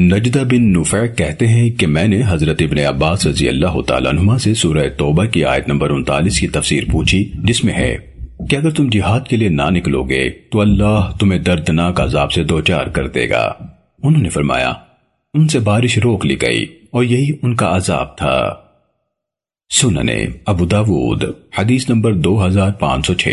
نجدہ بن نفع کہتے ہیں کہ میں نے حضرت ابن عباس رضی اللہ تعالیٰ عنہ سے سورہ توبہ کی آیت نمبر انتالیس کی تفسیر پوچھی، جس میں ہے کہ اگر تم جہاد کے لیے نہ نکلو گے تو اللہ تمہیں دردناک عذاب سے دوچار کر دے گا۔ انہوں نے فرمایا، ان سے بارش روک لی گئی اور یہی ان کا عذاب تھا۔ سننے ابو داود، حدیث نمبر دو ہزار پانچ سو چھ۔